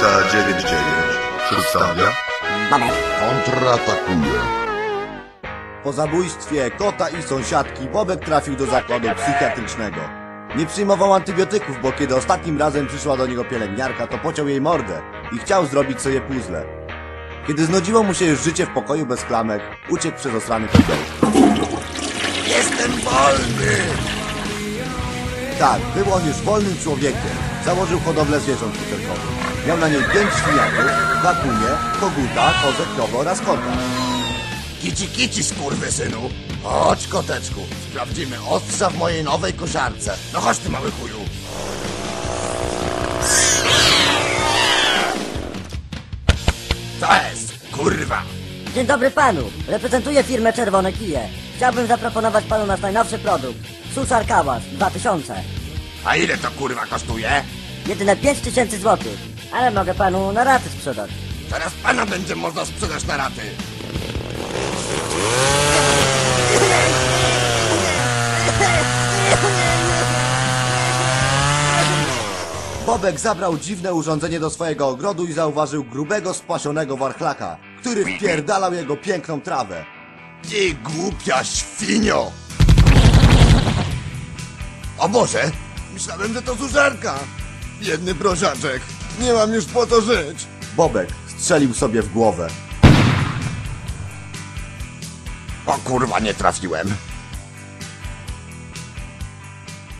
Koguta 99 przedstawia Bobek, kontratakuje. Po zabójstwie kota i sąsiadki Bobek trafił do zakładu psychiatrycznego. Nie przyjmował antybiotyków, bo kiedy ostatnim razem przyszła do niego pielęgniarka, to pociął jej mordę i chciał zrobić sobie puzzle. Kiedy znudziło mu się już życie w pokoju bez klamek, uciekł przez osrany kibel. Jestem wolny! Tak, był on już wolnym człowiekiem. Założył hodowlę zwierząt futerkowych. Miał na niej pięć świniaków, dwa kunie, koguta, kozę, krowę oraz kota. Kici kici, synu. Chodź, koteczku. Sprawdzimy ostrza w mojej nowej kosiarce. No chodź ty, mały chuju. Co jest? Kurwa. dzień dobry panu. Reprezentuję firmę Czerwone Kije. Chciałbym zaproponować panu nasz najnowszy produkt. Suszar Kałas 2000. A ile to kurwa kosztuje? Jedyne 5000 złotych. Ale mogę panu na raty sprzedać. Teraz pana będzie można sprzedać na raty. Bobek zabrał dziwne urządzenie do swojego ogrodu i zauważył grubego, spasionego warchlaka, który wpierdalał jego piękną trawę. Ty głupia świnio! O Boże! Myślałem, że to zużarka! Biedny prosiaczek! Nie mam już po to żyć! Bobek strzelił sobie w głowę. O kurwa, nie trafiłem.